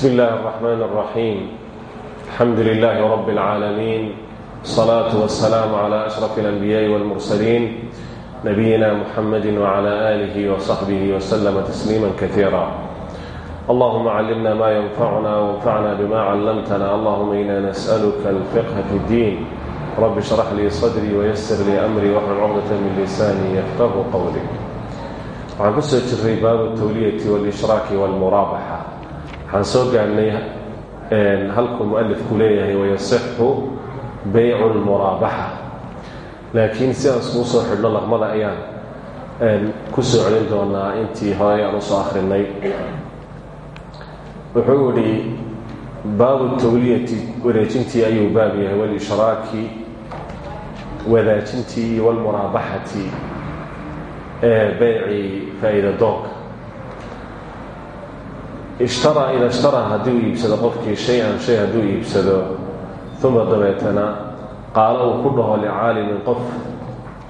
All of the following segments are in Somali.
بسم الله الرحمن الرحيم الحمد لله رب العالمين الصلاة والسلام على أشرف الأنبياء والمرسلين نبينا محمد وعلى آله وصحبه وسلم تسليما كثيرا اللهم علمنا ما ينفعنا وانفعنا بما علمتنا اللهم إنا نسألك الفقه في الدين رب اشرح لي صدري ويسر لي أمري واحلل عقدة من لساني يفقه قولي waxaan ku soo jiray baabu tawliyati wاlishraaki wاlmuraabaxa waxaan soo gaarnay halkuu mualifku leeyahay wayasixu baycu lmuraabaxa laakiin si aan iskugu soo xidhno laqmada ayaan ku soo celin doonaa intii horey aan u soo akrinay wuxuu yihi baabu tawliyati wareejintii ayuu baab yahay wاlishraaki wadaajintii iyo wاlmuraabaxati beycii faa-iida doonka ishtaraa ida ishtaraa haddii uu iibsado qofkii shay-an shay hadduu iibsado. Uma dabeetana qaalo uu ku dhaho licaalimin qof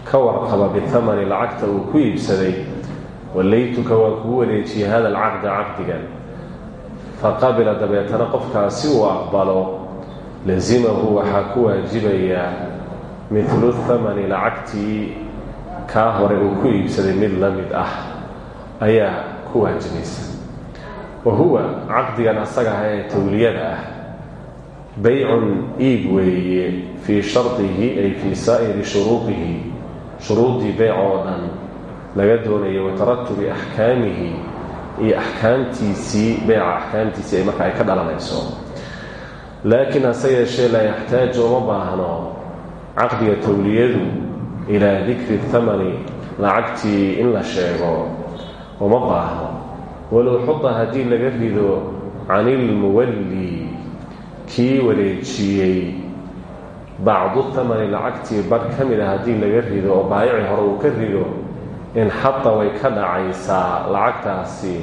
ka warqaba bihamani lacagta uu ku iibsaday. Wallaytuka waa kugu wareejiyey hada alcaqda caqdigan. Faqabila dabeetana qofkaasi uu aqbalo lasimahu waxaa ku waajibayaa midlu thamani lacagtii kaa hore uu ku iibsaday mid la mid ah. Ayaa ku waajibaysa wa huwa caqdigan asaga ah ee tawliyada ah. Baycun iib weeye fii shardihi ay fii saa'iri shuruudihi. Shuruudii beyc oo dhan laga doonayo wa taratubi axkaamihi iyo axkaamtiisii beyca axkaamtiisii ay marka ay ka dhalanayso. Laakiin hase yeeshee laa yaxtaaju uma baahno caqdiga tawliyadu ilaa dikri thamani lacagtii in la sheego uma baahno walow xuda haddii laga rido can ilmuwalli kii wareejiyey. Bacdu thamani lacagtii bar ka mid a haddii laga rido oo baayici hore uu ka rido inxada way ka dhacaysaa lacagtaasi.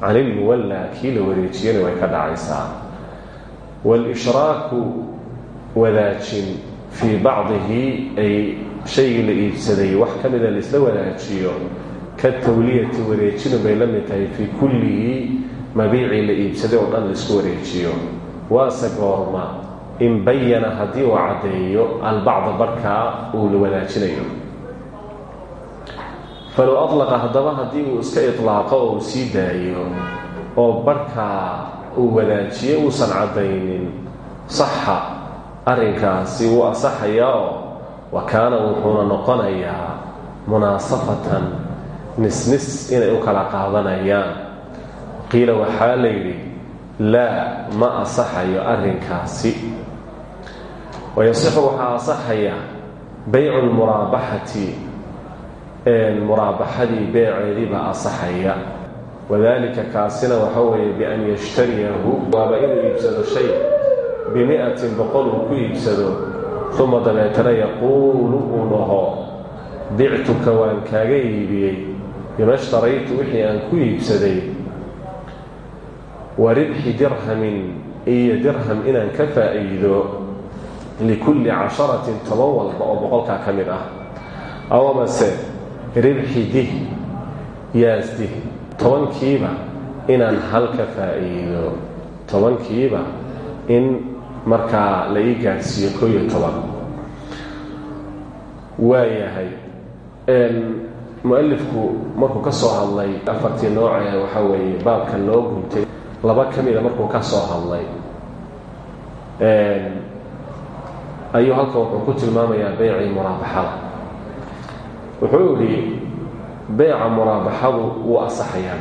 Can ilmuwalla kii la wareejiyena way ka dhacaysaa. Walishraaku wadaajin fii bacdihi ay shaygii la iibsaday wax ka mida laisla wadaajiyo ka tawliyati wareejinu bay la mid tahay fii kullihi mabiicii la iibsaday oo dhan la isku wareejiyo waase goorma in bayana haddii uu caddeeyo albacda barkaa uu la wadaajinayo falow adlaqa haddaba haddii uu iska itlaaqo oo uu sii daayo oo barkaa uu wadaajiyo uusan caddaynin saxa arrinkaasi wuu asaxayaa wa kaana wuxuuna noqonayaa munaasafatan nisnis inay u kala qaadanayaan. Qiila waxaa la yidhi laa ma asaxayo arrinkaasi. Wayasixu waxaa asaxaya baycu lmuraabaxati muraabaxadii beeceediibaa asaxaya. Wadaalika kaasina waxa weeye bian yashtariyahu waaba inuu iibsado shay bimi'atin boqol uu ku iibsado uma dabeetana yaquulu uu dhaho bictuka waan kaaga iibiyey bima shtaraytu wixii aan ku iibsaday wa ribxi dirhamin iyo dirham inaan ka faa'iido likulli casharatin toban walba oo boqolkaa ka mid ah awamase ribxi dih yaasdih tobankiiba inaan hal ka faa'iido tobankiiba in markaa la ii gaadhsiiyo koo iyo toban waayahay mu'alifku markuu ka soo hadlay afartii noocee waxaa weeye baabkan loo guntay laba ka mida markuu ka soo hadlay ayuu halkan wuxuu ku tilmaamayaa beycii muraabaxada. Wuxuu idhi beyca muraabaxadu wuu asaxayaa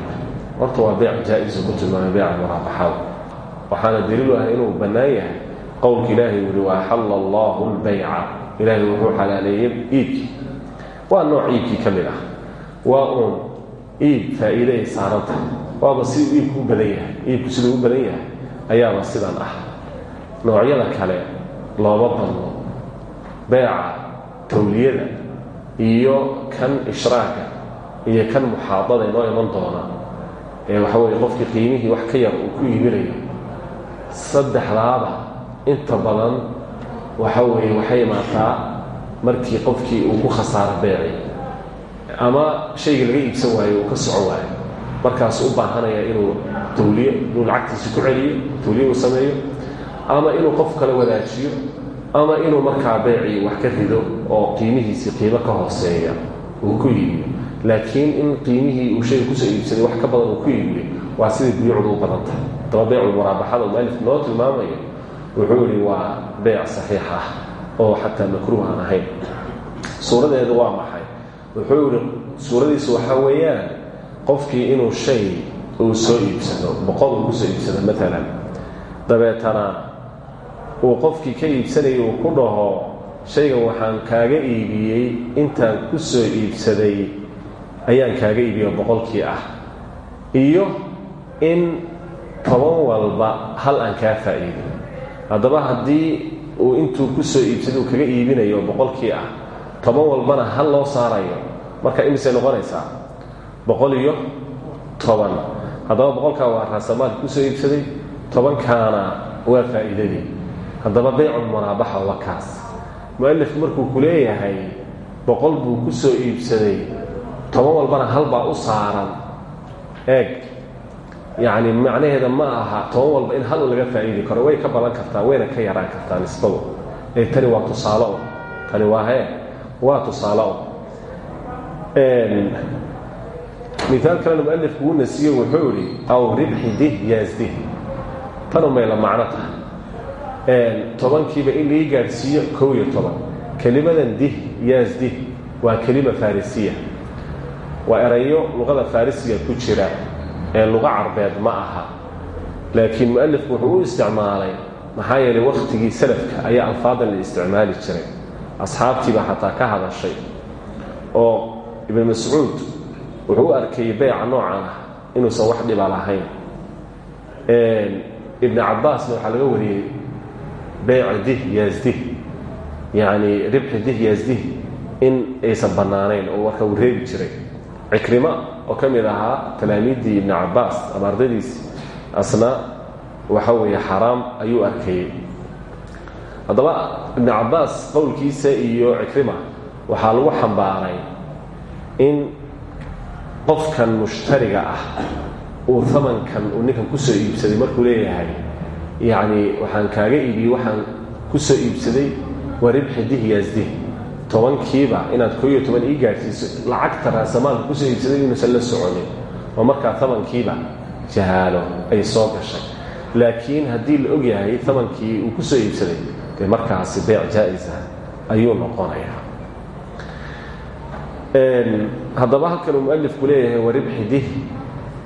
horta waa beyc jaa-isu ku tilmaamay beyca muraabaxada waxaana daliilu ah inuu bannaan yahay qowlka ilaahay wuhi waaxalla allahu lbayca ilaahay wuxuu xalaaleeyey iibkii waa nooc iibkii ka mid ah waa uun. Iib faa-iide ay saaran waaba siduu iibku u badan yahay. Iibku siduu u badan yahay. Ayaaba sidan ah. Noocyada kale looma badno beeca tawliyada iyo kan ishraaga iyo kan muxaadada inoo iman doona ee waxa weye qofkii qiimihii wax ka yar uu ku iibinayo. Saddexdaaba inta badan waxa weeye waxay imaataa markii qofkii uu ku khasaaro beeci ama shaygii laga iibsan waayo uu ka socon waayo. Markaas u baahanaya inuu tawliye inuu lacagtiisi ku celiyo tawliye uu sameeyo ama inuu qof kale wadaajiyo ama inuu markaa beecii wax ka rido oo qiimihiisii qiimo ka hooseeya uu ku iibiyo. Laakiin in qiimihii uu shayga ku soo iibsaday wax ka badan uu ku iibiyo waa sidai buyuucdu u badan tahay. Daba beecu muraabaxada mualif noo tilmaamayo wuxuu yihi waa beec saxiix ah oo xataa makruuh aan ahayn. Suuradeedu waa maxay wuxuu yihi suuradiisu waxaa weeyaan qofkii inuu shay uu soo iibsado boqol uu ku soo iibsado maalan dabeetana uu qofkii ka iibsanayay uu ku dhaho shaygan waxaan kaaga iibiyey intaan ku soo iibsaday ayaan kaaga iibiyo boqolkii ah. Iyo in toban walba hal aan kaa faa'iidin haddaba haddii uu intuu ku soo iibsaday uu kaga iibinayo boqolkii ah toban walbana hal loo saarayo. Marka imisay noqonaysaa boqol iyo toban. Haddaba boqolkaa waa raasamaalka ku soo iibsaday tobankaana waa faa'iidadii. Haddaba baycu muraabaxa waa kaas. Markuu ku leeyahay boqol buu ku soo iibsaday toban walbana hal baa u saaran. Eeg. Yacni macnaheeda ma aha toban walba in hal laga faa'iidi karo. Way ka badan kartaa wayna ka yaraan kartaa nisbadu. Ee tani waa tusaale tani waa hee waa tusaale. Miaal kalena mualifku uu nasiyo wuxuu idhi aw ribxi dih yaasdih tanumay la macno tahay. Tobankiiba in laii gaadhsiiyo kow iyo dih yaasdih waa kelima farisiya. Waa erayo luqada farisiga ku jira ee luqa carbeed ma aha. Laakiin mualifku wuxuu isticmaalay maxaa yeelay salafka ayaa alfaadan la isticmaali jiray asxaabtiibaa xataa ka hadashay oo ibn mascuud wuxuu u arkayay beyca noocan ah inuusan wax dhiba lahayn. Ibn cabaasna waxaa laga wariyey beyca dih yaasdih yacni ribxi dih yaasdih in aysan bannaanayn oo marka uu reebi jiray. Cikrima oo ka mid ahaa ibni cabaas ama asna waxa weeye xaraam ayuu arkayey haddaba ibn cabaas qowlkiisa iyo cikrima waxaa lagu xambaaray in qofkan mushtariga ah uu amankan uu ninkan ku soo iibsaday markuu leeyahay yacni waxaan kaaga iibiyey waxaan ku soo iibsaday waa ribxi dih yaasdih tobankiiba inaad koo iyo toban ii gaadhsiiso lacagta raasamaalka ku soo iibsaday inuusan la soconin oo markaa amankiiba jahaalo ay soo gashay. Laakiin haddii la og yahay amankii uu ku soo iibsaday dee markaasi beyc jaa-isa ayuu noqonayaa. Haddaba halkan uu mualifku leeyahay waa ribxi dih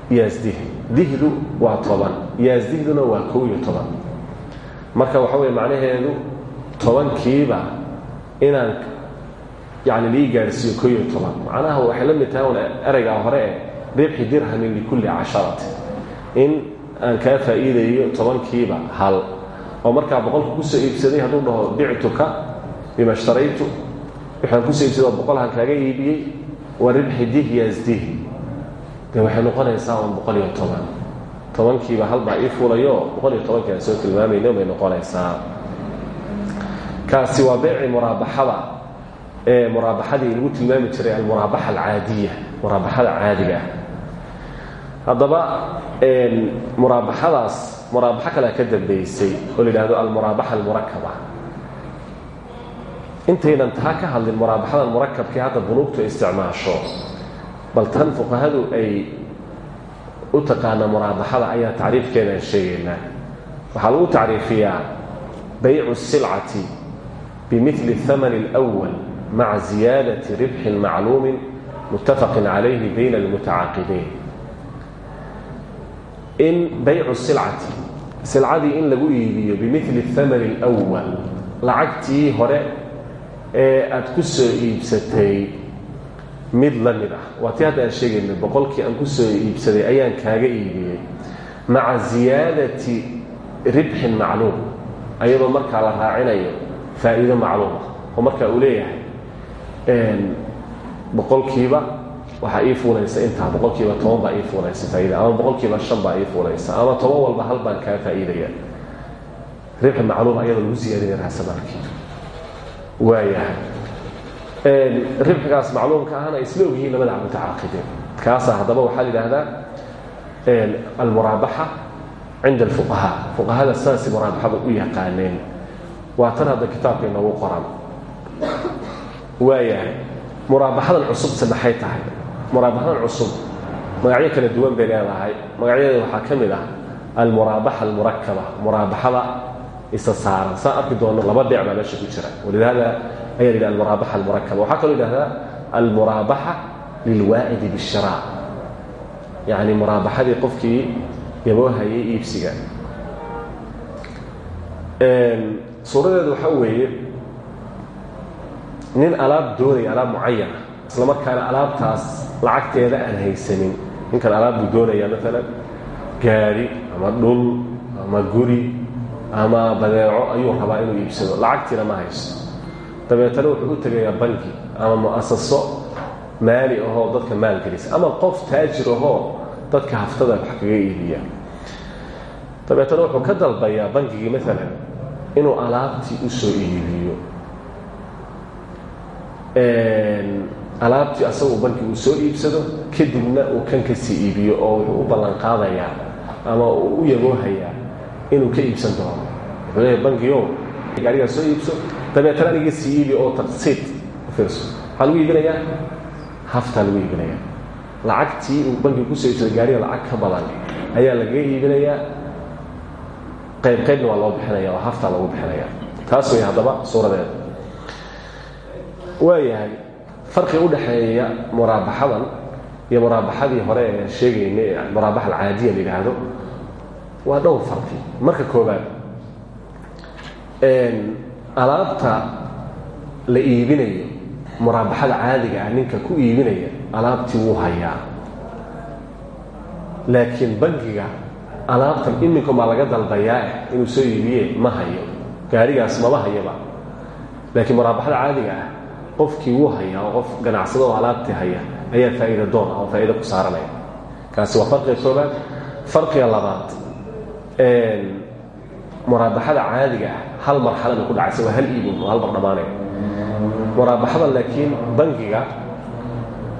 yaasdih dihdu waa toban yaasdihduna waa kow iyo marka waxa weye macnaheedu tobankiiba inaan yani lii gaadhsiiyo kow iyo macnaha waxay la mid tahay un hore e ribxi dirhamin likulli casharati in aan kaa faa'iidayo tobankiiba hal oo markaa boqolka ku soo iibsaday hadduu dhaho bictuka bima shtaraytu waxaan ku soo iibsaday oo boqolhan kaaga iibiyey waa ribxi dih yaasdih de waxay noqonaysaa un boqol iyo toban. Tobankiiba halbaa ii fulayo boqol iyo tobankii aan soo tilmaamayno bay noqonaysaa. Kaasi waa beyci muraabaxada ee muraabaxadii lagu tilmaami jiray almuraabaxa alcaadiya muraabaxada caadiga ah. Haddaba muraabaxadaas muraabaxo kalea ka dambaysay oo la yidhahdo almuraabaxa almurakaba intaynan taa ka hadlin muraabaxadan murakabkii hadda bunuugtu ay isticmaasho bal tan fuqahadu ay u taqaana muraabaxada ayaa tacriifkeeda aan sheegaynaa. Waxaa lagu tacriifiyaa baycu silcati bimili hamani اlأwal maca ziyaadati ribxin macluumin muttafaqin calayhi bayna almutacaaqibiin. In baycu silcati silcadii in lagu iibiyo bimili hamani اlأwal lacagtii hore ee aad ku soo iibsatay mid la mid ah. Waa tii hadda aan sheegaynay boqolkii aan ku soo iibsaday ayaan kaaga iibiyey. Maca ziyaadati ribxin macluum. Ayadoo markaa la raacinayo faa'iido macluum ah. Oo markaa uu leeyahay boqolkiiba waxaa ii fuulaysa intaa boqolkiiba toban baa ii fuulaysa faaida ama boqolkiiba shan baa ii fuulaysa ama toban walba hal baan kaa faa'iidaya. Ribxi macluum ayadoo lagu siyaadinaya raasamaarkii waayahay. Ribxigaas macluumka ahna isla ogyihiin labada mutacaaqidiin. Kaasaa haddaba waxaa la yidhaahdaa almuraabaxa cinda alfuqahaa. Fuqahada saasay muraabaxada u yaqaaneen. Waa tan hadda kitaabka inoogu qoran. Waayahay. Muraabaxadan cusubse maxay tahay muraabaxadan cusub. Magacyo kala duwan bay leedahay. Magacyadeeda waxaa ka mid ah almuraabaxa almurakaba muraabaxada isa saaran. Saan arki doono laba dhec baa meesha ku jira. Walihaada ayaa la yidhaha almuraabaxa almurakaba waxaa kaloo yidhahdaa almuraabaxa lilwaa'idi bishira yacni muraabaxadii qofkii yaboohayay iibsiga. Suuradeedu waxaa weeye nin alaab doonaya alaab mucayana isla markaana alaabtaas lacagteeda aan haysanin. Ninkan alaab buu doonaya maalan gaari ama dhul ama guri ama badeeco ayuu rabaa inuu iibsado. Lacagtiina ma haysto dabeetana wuxuu u tegayaa banki ama mu'asaso maali ahoo dadka maalgelisa ama qof taajir ahoo dadka haftada wax kaga iibiya. Dabeetana wuxuu ka dalbayaa bankigii maalan inuu alaabtii u soo iibiyo alaabtii asagu banki uu soo iibsado kadibna uu kan ka sii iibiyo oo wuxuu u ballan qaadayaa ama uu u yaboohayaa inuu ka iibsan doono. Wuxuu leeyahy bankiyo soo iibso dabeetana aniga sii iibi oo taqsiid ufiirso maxaa lagu iibinayaa haftaa lagu iibinayaa lacagtii uu bankiga ku soo iibsado gaariga lacag ka badan ayaa lagaga iibinayaa qayb qaybna waa loo bixinaya oo haftaa lagu bixinaya. Taas way haddaba suuradeeda waayahay farqi u dhaxeeya muraabaxadan iyo muraabaxadii hore ee sheegaynay ee muraabaxa alcaadiya la yidhaahdo waa dhowr farqi. Marka koobaad alaabta la iibinayo muraabaxada caadiga ah ninka ku iibinaya alaabtii wuu hayaa. Laakiin bankiga alaabtan iminkumaa laga dalbayaa inuu soo iibiye ma hayo. Gaarigaas maba hayaba. Laakiin muraabaxada caadiga ah qofkii wuu hayaa oo qof ganacsado oo alaabtii haya ayaa faa'iida doon oo faa'iida ku saaranaya. Kaasi waa farqiga koobaad farqiga labaad muraabaxada caadiga ah hal marxalada ku dhacaysa waa hal iibin hal mar dhammaanaya muraabaxada laakiin bankiga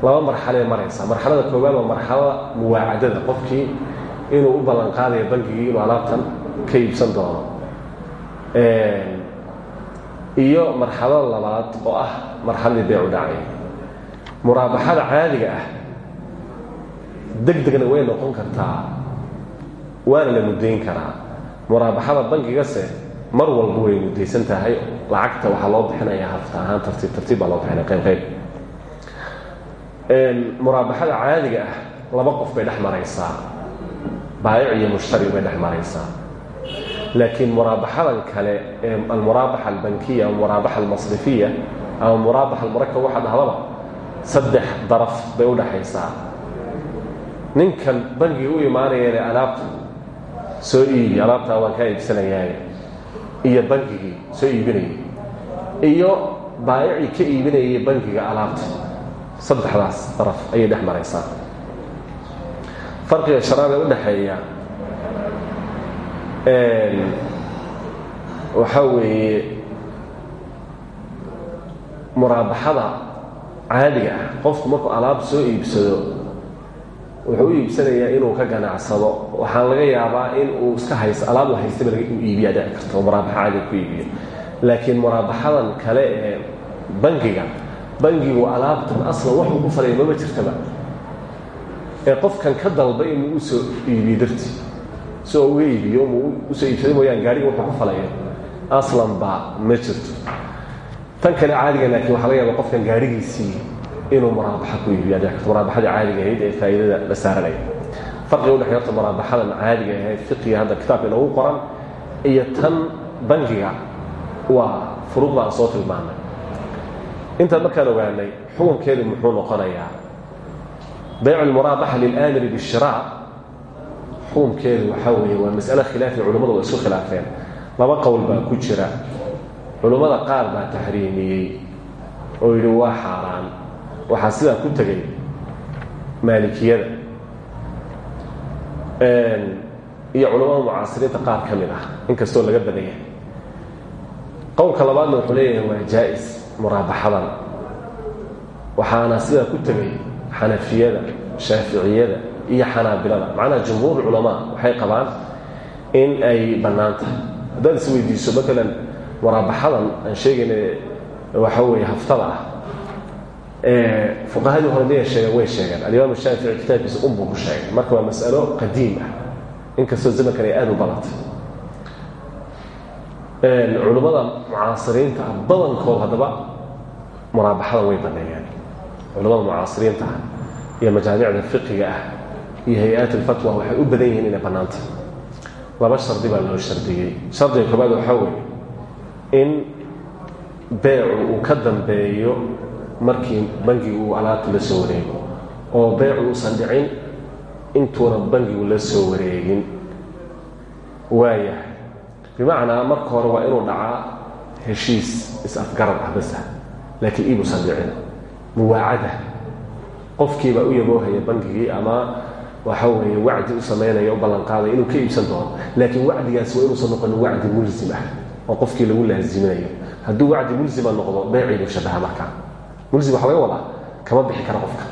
laba marxalee maraysa. Marxalada koowaad waa marxalada muwaacadada. Qofkii inuu u ballan qaadayo bankigii inuu alaabtan ka iibsan doono. Iyo marxalada labaad oo ah marxaladii beecu dhacay. Muraabaxada caadiga ah deg degna way noqon kartaa waana la muddayn karaa. Muraabaxada bankigase mar walba way muddaysan tahay lacagta waxaa loo bixinayaa hafta ahaan tartiib tartiib baa loo bixinaya qayb qayb. Muraabaxada caadiga ah laba qof bay dhex baayic iyo mushtari bay dhex laakiin muraabaxadan kale ee almuraabaxa albankiya muraabaxa almasrifiya ama muraabaxa almurakab waxa dhahdaba saddex daraf bay u dhaxaysaa. Ninkan bankiga u imaanayane alaabta soo iibi alaabtaa waan kaa iibsanayaaye iyo bankigii soo iibinayay iyo baayicii ka iibinayay bankiga alaabta saddexdaas daraf ayay dhex maraysaa. Farqiga shanaad ee u dhaxeeya waxaa weeye muraabaxada caadiga ah. Qofku markuu alaab soo iibsado wuxuu u iibsanayaa inuu ka ganacsado. Waxaan laga yaabaa in uu iska haysto alaab la haystaba uu iibiyaa dhici karta oo muraabaxa caadiga ku iibiyo. Laakiin muraabaxadan kale ee bankiga bankigu alaabtan aslan waxuu ku falaya mama jirtaba. Ee qofkan ka dalba inuu u soo iibiyo dartii si oo uga iibiyo mu u soo iibsada mooyaan gaariga wuxuu ku falaya aslan baa ma jirto tan kale caadiga laakiin waxa laga yaaba qofkan gaarigiisii inuu muraabaxa ku iibiya muraabaxadii caadiga ahayd ee faa'iidada la saaranaya. Farqiga u dhexey horta muraabaxadan caadiga ahayd fiqiga hadda kitaabka inoogu qoran iyo tan bankiga waa furuuq baan soo tilmaanay intaan markaan ogaanay xukunkeedu muxuu noqonayaa bayc almuraabaxa lilaamiri bishiraac xukunkeedu waxaa weeye waa mas'ale khilaafi culimmadu waa isu khilaafeen. Laba qowl baa ku jira culummada qaar baa taxriimiyey oo yidhi waa xaaraan waxaa sidaa ku tegay maalikiyada. Iyo culammada mucaasiriinta qaar ka mid ah inkastoo laga badan yahay qowlka labaadna wuxuu leeyahay waa jaa'is muraabaxadan. Waxaana sidaa ku tegay xanafiyada shaaficiyada iyo xanaabilada. Macnaha jumhuur culamaa waxay qabaan in ay bannaan tahay haddaad is waraabaxadan aan sheegayna waxa weeye haftada ah. Fuqahadii hore miyay sheegeen way sheegeen alimaam shaafici kitaabkiisa unbuu ku sheegay. Marka waa mas'alo qadiim ah. Inkastoo zamankan ay aada u badatay culummada mucaasiriinta ah badankood haddaba muraabaxada way baneeyeen culamada mucaasiriinta ah iyo majaamicda fiqiga ah iyo hay'aat waxay u badan inay bannaanta. Laba shardi baa loo shardiyey. Shardiga koobaad waxaa weeye in beecu uu ka dambeeyo markii bangigu uu alaabta la soo wareego oo beecu uusan dhicin intuuna bangigu la soo wareegin. Waayahay bimacnaa marka hore waa inuu dhacaa heshiis is-afgarad ah basa laakiin iibuusan dhicin. Muwaacada qofkiibaa u yaboohaya bangigii ama waxa weeye wacdi u samaynaya u ballanqaadaya inuu ka iibsan doono. Laakiin wacdigaasi waa inuusan noqonin wacdi mulsim ah oo qofkii lagu laaziminayo hadduu wacdi mulsima noqdo beecii buu shabaha markaa mulsim waxa laga kama bixi kara qofka.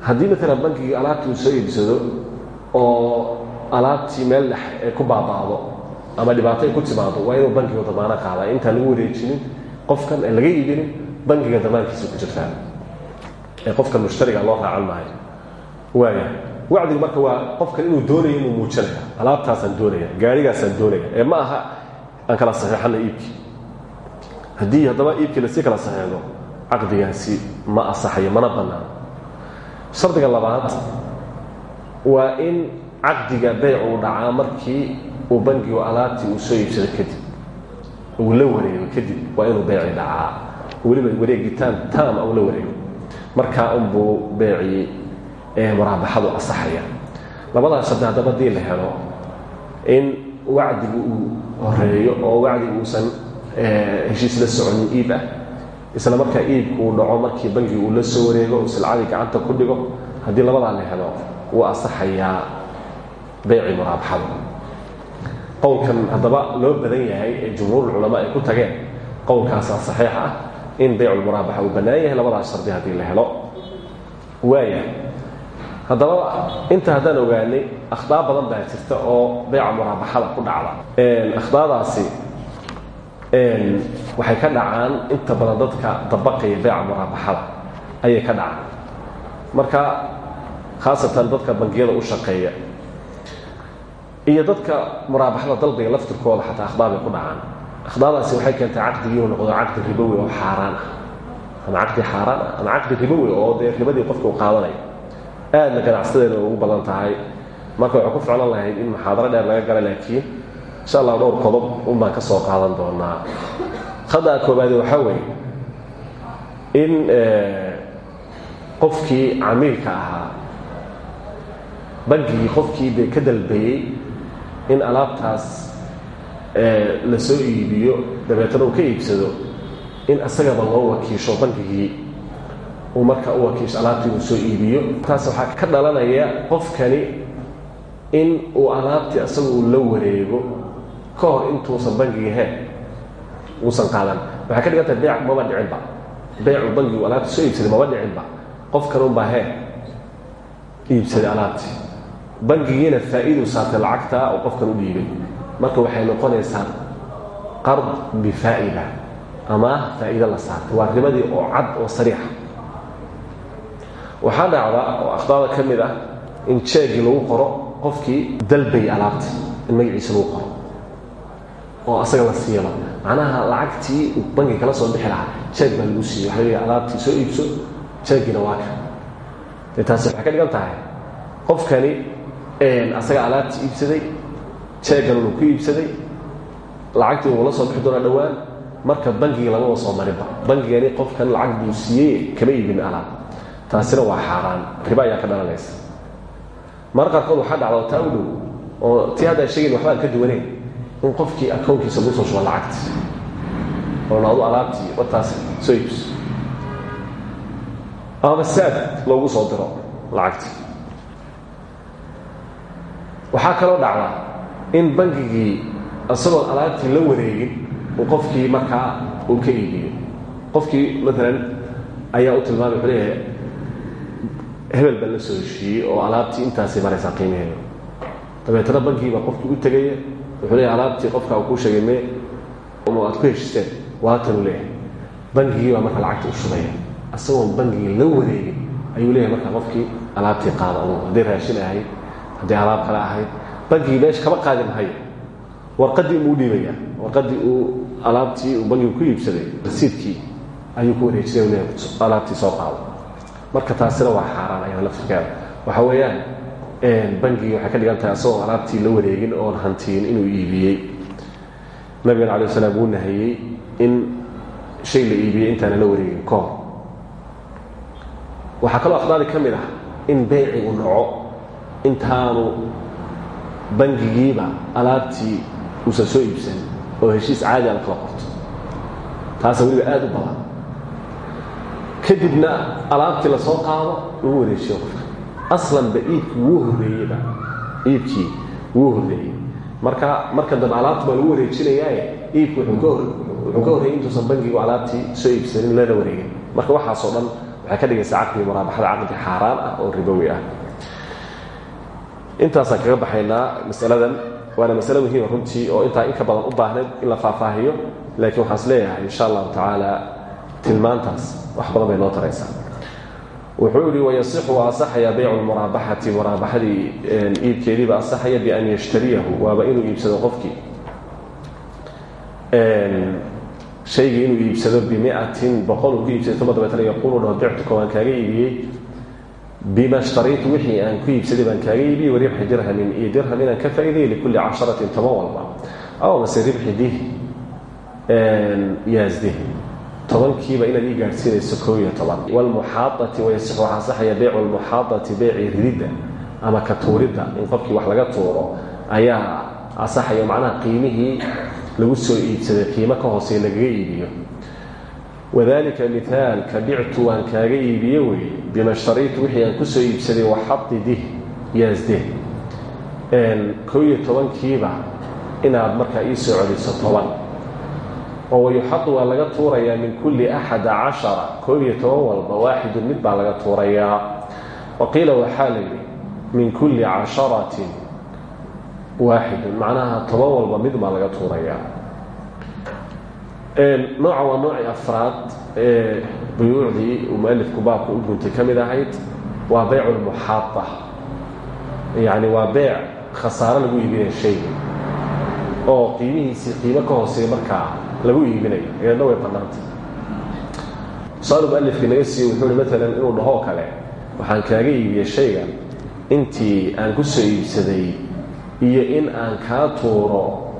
Haddii maalan bankigii alaabtii uu soo iibsado oo alaabtii meel ay ku baaba'do ama dhibaato ku timaado waa inuu bankiga damaano qaadaa. Intaan lagu wareejinin qofkan laga iibinin bankiga damaankiisa ku jirtaa ee qofkan mushtariga loo raacan waaya wacdigu marka waa qofkan inuu doonayo inuu muujinaya alaabtaasaan doonaya gaarigaasaan doonaya ee ma aha aan kala saxeexana iibkii. Haddii haddaba iibkii la sii kala saxeexdo caqdigaasi ma asaxayo mana bannaan. Shardiga labaad waa in caqdiga beyc uu dhacaa markii uu bangigu alaabtii uu soo iibsado kadib. Uu la wareego kadib waa inuu beeci dhacaa. Weliba wareegitaan taama uu la wareego. Markaa unbuu beecii muraabaxadu asaxaya labadaas haddaba haddii la helo in wacdigu uu horeeyo oo wacdigu uusan heshiis la soconin iib ah isla markaa iibku uu dhaco markii bangigu uu la soo wareego uu silcadii gacanta ku dhigo haddii labadaa la helo wuu asaxayaa beyci muraabaxadu qowlkan haddaba loo badan yahay ee jumhuurulculamaa ay ku tageen qowlkaasaa saxiix ah in beyculmuraabaxa uu bannaan yahay labadaas shardi haddii la helo. Waaya haddaba inta haddaan ogaanay akhdaa badan baa jirta oo beyca muraabaxada ku dhacda. Akhdaadaasi waxay ka dhacaan inta badan dadka dabaqaya beyca muraabaxada. Ayay ka dhacaan. Marka khaasatan dadka bangiyada u shaqeeya iyo dadka muraabaxada dalbiga laftirkooda xataa akhdaa bay ku dhacaan. Akhdaadaasi waxay keentay caqdigii inuu noqdo caqdi ribowi oo xaaraan ah. Ama caqdi xaaraan ah ama caqdi ribowi oo dee ribadii qaadanayo aadna ganacsadeena ugu badan tahay. Marka waxay ku ficlan lahayd in muxaadaro dheer laga gala laakiin insha allah dhowr qodob un baan ka soo qaadan doonaa. Khadaa koobaade waxaa weeye in qofkii camiilka ahaa bangigii qofkii dee ka dalbayey in alaabtaas la soo iibiyo dabeetana uu ka iibsado in asagaba loo wakiisho bangigii uu markaa u wakiisho alaabtii soo iibiyo. Taas waxaa ka dhalanaya qofkani in uu alaabtii asaga uu la wareego ka hor intuusan bangigii he uusan qaadan. Waxay ka dhigan tahay beyc maba dhicinba. Beycu bangigu alaabtii soo iibsaday maba dhicinba. Qofkan unbaa he iibsaday alaabtii. Bangigiina faa'iiduu saartay lacagtaa oo qofkan u dhiibay. Marka waxay noqonaysaa qard bifaa'ida ama faa'iido la saartay. Waa ribadii oo cad oo sariixa waxaa dhacda oo akhdaada ka ah in jeegii lagu qoro qofkii dalbay alaabta in magaciisa lagu qoro oo asaga la siiyaba macnaha lacagtii uu bangi kala soo bixi lahaa jeeg baa lagu siiyey waxa la alaabtii soo iibso jeegiina waa ka. Taasi waxay ka dhigan tahay. Qofkani asaga alaabtii iibsaday jeegan uu ku iibsaday lacagtii uu la soo bixi doonaa dhowaan marka bangigii lamaba soo marinba bangigani qofkan lacag buu siiyey kama iibin alaab taasina waa xaaraan. Riba ayaa ka dhalanaysa mar qaarkood waxaa dhacda taa oo tii haddaa sheegayn waxba aan ka duwaneyn in qofkii akownkiisa lagu soo shuba lacagti oo naadu alaabtii wataas soo iibso ama saad loogu soo diro lacagti waxaa kaloo dhacda in bangigii isagoon alaabtii la wareegin uu qofkii markaa uu ka iibiyo. Qofkii maalan ayaa u tilmaamay wuxuu hebel baan la soo heshiiyey oo alaabtii intaasay maraysaa qiimaheedu dabeetana bankii baa qofkii u tegaya wuxuu leeyahy alaabtii qofka uu kuu sheegay me aad ku heshisteen waatanuu leeyahay. Bangigii baa marka lacagta u shubaya. Isagoon bangigii la wareegin ayuu leeyahay marka qofkii alaabtii qaada adugu hadday raashin ahayd hadday alaab kale ahayd bangigii meesha kama qaadi mahayo warqaddii umuu dhiibaya warqaddii uu alaabtii uu bangigu ku iibsaday rasiidkii ayuu ku wareejinaya leeyahay alaabtii soo qaado marka taasina waa xaaraan ayada laftirkeeda waxa weeyaan bangigii waxay ka dhigan tahay asagoo alaabtii la wareegin oon hantiin inuu iibiyey. Nabigana alay slam wuu nahayey in shay la iibiyey intaana la wareegin kahor waxaa kaloo akhdaadi ka mid ah in beyci uu dhaco intaanu bangigiiba alaabtii uusan soo iibsan oo heshiis caadi a la kala qorto. Taasa weliba aada u badan kadibna alaabtii la soo qaado lagu wareejiyo qofka. Aslanba iibkii wuu horreeyeyba marka marka dambe alaabta baa lagu wareejinayaaye iibku wuxuu ka horreeyey intuusan bangigu alaabtii soo iibsanin lana wareegin marka waxaasoo dhan waxay ka dhigaysaa caqdigi muraabaxada caqdi xaaraan ah oo ribowi ah. Intaasaan kaga baxaynaa masaladan waana masale muhiima runtii oo intaa in ka badan u baahnayd in la faahfaahiyo laakiin waxaan leeyahay insha allahu tacaala tilmaantaas wax badan bay noo taraysaa. Wuxuu yihi wayasixu waa asaxaya baycu lmuraabaxati muraabaxadii iibkeediiba asaxaya bian yashtariyahu. Waaba inuu iibsado qofkii shaygii inuu iibsado bimiatin boqol uu ku iibsaday uma dabeetana yaquulu dhaho bictuka waan kaaga iibiyey. Bima shtariitu wixii aan ku iibsaday baan kaaga iibiyey waribxi dirhamin. Iyo dirham inaan ka faa'iidayay likulli casharatin toban walba. Aw mase ribxi dih yaasdih tobankiiba inaad ii gaadhsiinayso koo iyo toban. Wlmuxaaati wayasix waxaa asaxaya beycu lmuxaadati beyci rididda ama ka tuuridda in qofkii wax laga tuuro ayaa asaxaya macnaha qiimihii lagu soo iibsaday qiimo ka hooseey lagaga iibiyo. Wadalika mihaalka bictu waan kaaga iibiye wey bima shtariitu wixii aan ku soo iibsaday waxadi dih yaasdeh koo iyo tobankiiba inaad markaa ii soo celiso toban oo wayuxadu waa laga tuurayaa min kulli axada cashara koob iyo toban walba waaxidun mid baa laga tuurayaa wa qiila waxaa la yidhi min kulli casharatin waaxidun macnaha toban walba mid baa laga tuurayaa nooca waa noocii afraad ee buyuucdii uu mualifku baabka u guntay ka mid ahayd waa beycu lmuxaada yacni waa beyc khasaaro lagu iibinaya shayga oo qiimihiisii qiimo ka hooseeya markaa lagu iibinayo iyadna way bannaantay tusaale mualifkii naga siiye wuxuu hi inuu dhahoo kale waxaan kaaga iibiyey shaygan intii aan ku soo iibsaday iyo in aan kaa tuuro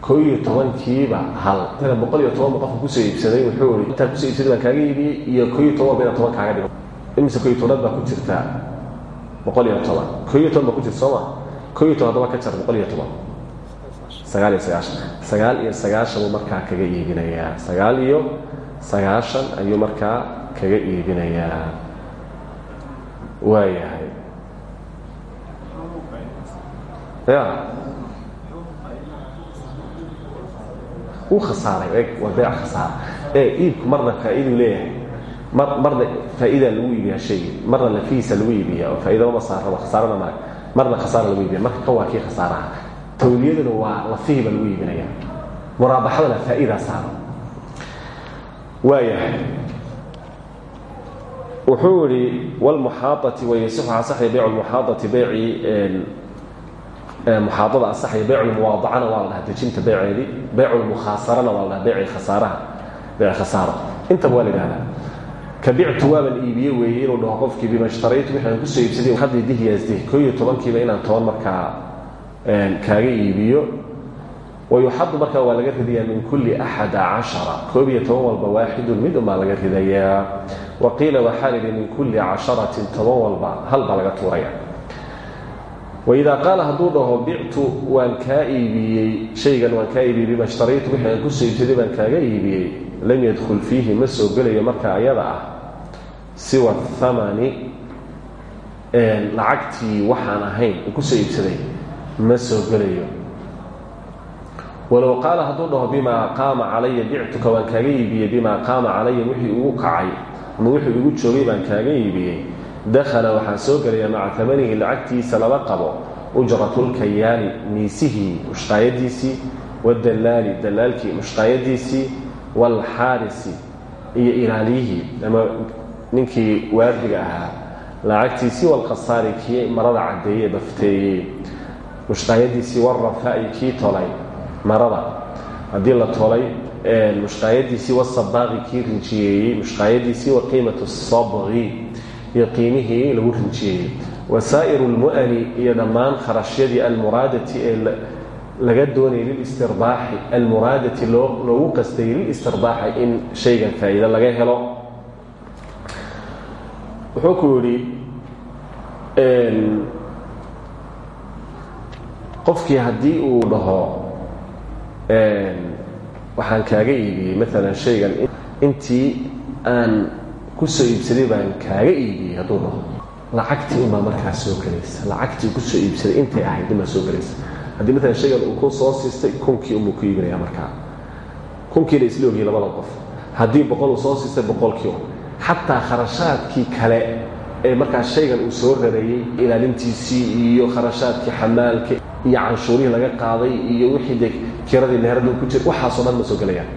koo iyo tobankiiba hal. Maalan boqol iyo tobanba qofka ku soo iibsaday wuxuu i intaan ku soo iibsaday baan kaaga iibiyey iyo koo iyo toban walba inaan toban kaaga dhigo. Imise koo iyo baa ku jirtaa boqol iyo toban. Iyo toban ku jirta sooma koo iyo toban haddaba ka jar boqol iyo toban sagaal iyo sagaashan. Sagaal iyo sagaashan buu markaa kaga iibinayaa. Sagaal iyo sagaashan ayuu markaa kaga iibinayaa. Waayahay ya wuu khasaaray. Eg waa beec khasaara ee iibku marna faa'iiduu leeyahay. Mar marna faa'idaa lagu iibiyaa shaygi marna lafihiisa lagu iibiya oo faa'iidaba ma saaraba. Khasaarana ma marna khasaara lagu iibiya marka kan waa kii khasaaraha tawliyaduna waa lafihii baa lagu iibinaya. Muraabaxadana faa'idaa saara waayahay. Wuxuu yihi wlmuxaaati wayasixu asaxaya beyc lmuxaadati beycii muxaadada asaxaya beyc lmuwaadacana waa la dhaha dejinta beyceedii beyc lmukhaasarana waa la dhaha beyci khasaaraha beyc khasaaro. Intaba waa la yidhahdaa ka bictu waaban iibiye weeye inuu dhaho qofkii bima ishtaraytu wixi aan ku soo iibsaday haddii dihyaasdih koo iyo tobankiiba inaan toban markaa kaaga iibiyo. Wayuxadu markaa waa laga ridayaa min axada cashara. Koob iyo toban walba waaxidun mid unbaa laga ridayaa. Wa qiila min kulli casharatin toban walba hal baa laga tuuraya. Waidaa qaala hadduu dhaho bictu waan kaa shaygan waan kaa iibiyey bima ishtaraytu wixii aan ku soo iibsaday kaaga iibiyey. Lam yadkhul fiihi ma soo markaa ayada ah. Siwa thamani lacagtii waxaan ahayn uu ku soo iibsaday ma soo gelayo. Walow qaala hadduu dhaho bimaa qaama calaya bictuka waan kaaga iibiyey. Bimaa qaama calaya wixii igu kacay ama wixii igu joogay baan kaaga iibiyey. Dakhala waxaa soo gelaya maca amanihi lacagtiisa lala qabo ujratulkayaali miisihii mushqaayadiisii wdalaali dalaalkii mushqaayadiisii waalxaarisi iyo ilaaliyihii ama ninkii waardiga ahaa lacagtiisii walkhasaari kii marada caddeeye bafteeyey mushqaayadiisii warafaa'i kii tolay marada. Haddii la tolay mushqaayadiisii wasabaaqi kii rinjiyeeyey mushqaayadiisii wa qiimatu sabqi iyo qiimihii lagu rinjiyeeyey. Wasaa'iru lmu'ani iyo dhammaan kharashyadii almuraadati ee laga doonayay lilistirdaaxi almuraadati loogu qastay lilistirdaaxi in shaygan faa'iido laga helo. Wuxuu ku yidhi qofkii haddii uu dhaho waxaan kaaga iibiyey maalan shaygan intii aan ku soo iibsaday baan kaaga iibiyey hadduu dhaho. Lacagtii unbaa markaa soo gelaysa lacagtii ku soo iibsaday intay ahayd unbaa soo gelaysa haddii maalan shaygan uu ku soo siistay kunkii unbuu ku iibinaya markaa. Kunkiina isla ogyihiin labada qof. Haddii boqol uu soo siistay boqolkii un. Xataa kharashaadkii kale ee markaa shaygan uu soo rareeyey ilaalintiisii iyo kharashaadkii xamaalka iyo canshuurihii laga qaaday iyo wixii dee kiradii meherada ku jira waxaasoo dhan ma soo gelayaan.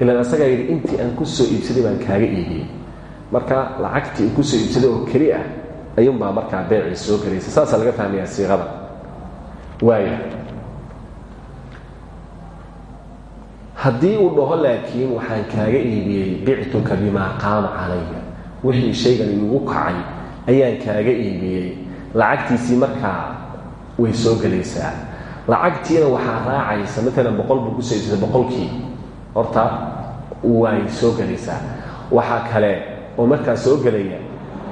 Ilaan asagaa yidhi intii aan ku soo iibsaday baan kaaga iibiyey. Marka lacagtii uu ku soo iibsaday oo keli ah ayuunbaa markaa beecii soo gelaysa. Saasaa laga fahmayaa siiqada waaya haddii uu dhaho laakiin waxaan kaaga iibiyey bictuka bimaa qaama calaya wixii shaygan iigu kacay ayaan kaaga iibiyey. Lacagtiisii markaa way soo gelaysaa lacagtiina waxaa raacaysa maalan boqol buu ku soo iibsatay boqolkii. Horta way soo gelaysaa waxaa kale oo markaa soo gelaya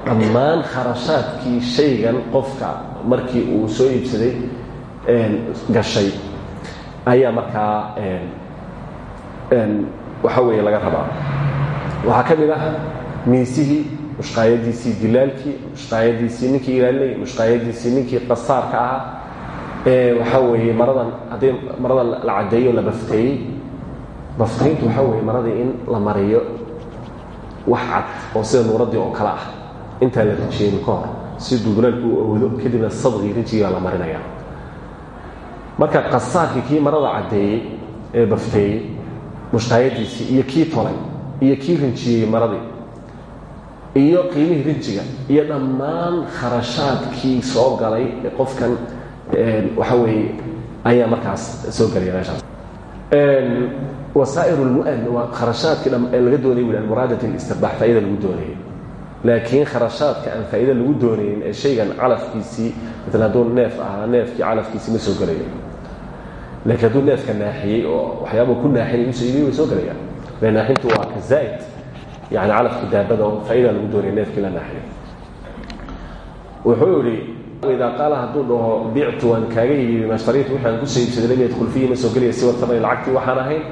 dhammaan kharashaadkii shaygan qofka markii uu soo iibsaday gashay. Ayaa markaa waxa weeye laga rabaa. Waxaa ka mid ah miisihii mushqaayadiisii dilaalkii mushqaayadiisii ninkii ilaalinayay mushqaayadiisii ninkii qasaarka ahaa waxaa weeye maradan haddii marada la caddeeyo la bafteeyey baftayntu waxaa weeye maradii in la mariyo wax cad oo sida nuuraddii oo kale ah. Intaan la rijiyeyni ka hor si duugnaalku uu awoodo kadibna sadqii rijigaa la marinaya marka qasaarkii kii marada caddeeyey ee bafteeyey mushqaayadiisii iyo kii tolay iyo kii rinjiyey maradii iyo qiimihii rinjiga iyo dhammaan kharashaadkii soo galay qofkan waxa weeye ayaa markaas soo gelaya meeshaas. Wasaa'ir lmu'an waa kharashaadkii dham ee laga doonayay wi muraadat listirbaax faa'ida lagu doonayay laakiin kharashaadka aan faa'iida lagu doonayn ee shaygan calafkiisii maalan hadduu neef ahaa neefkii calafkiisii ma soo gelayo. Laakiin hadduu neefka naaxiyey oo waxyaabuu ku naaxinay u soo iibiyey way soo gelayaan le naaxintu waa ka zaa'id yani calafkii daabada oo faa'iida lagu doonaya neefkii la naaxiyo wuxuu yidhi idaa qaala hadduu dhaho bictu waan kaaga iibiyey mashtariitu waxaan ku soo iibsaday lam yadkhul fiihi ma soo gelaya si wartamay lacagtii waxaan ahayn.